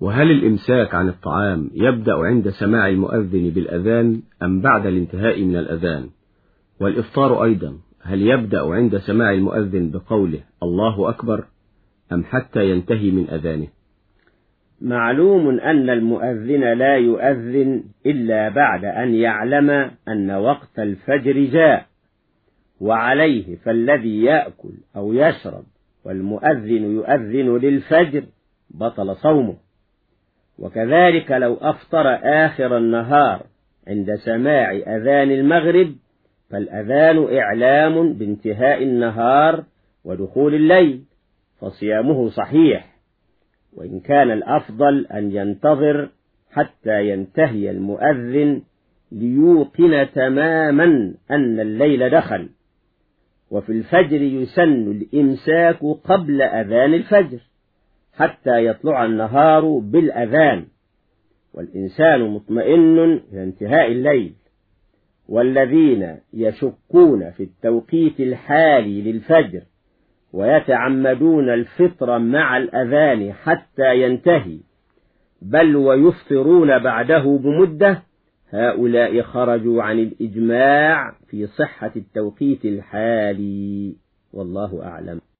وهل الإمساك عن الطعام يبدأ عند سماع المؤذن بالأذان أم بعد الانتهاء من الأذان؟ والإفطار أيضا هل يبدأ عند سماع المؤذن بقوله الله أكبر أم حتى ينتهي من أذانه؟ معلوم أن المؤذن لا يؤذن إلا بعد أن يعلم أن وقت الفجر جاء وعليه فالذي يأكل أو يشرب والمؤذن يؤذن للفجر بطل صومه. وكذلك لو أفطر آخر النهار عند سماع أذان المغرب فالأذان إعلام بانتهاء النهار ودخول الليل فصيامه صحيح. وإن كان الأفضل أن ينتظر حتى ينتهي المؤذن ليوقن تماما أن الليل دخل. وفي الفجر يسن الإمساك قبل أذان الفجر. حتى يطلع النهار بالأذان. والإنسان مطمئن إلى انتهاء الليل. والذين يشكون في التوقيت الحالي للفجر ويتعمدون الفطر مع الأذان حتى ينتهي بل ويفطرون بعده بمدة هؤلاء خرجوا عن الإجماع في صحة التوقيت الحالي. والله أعلم.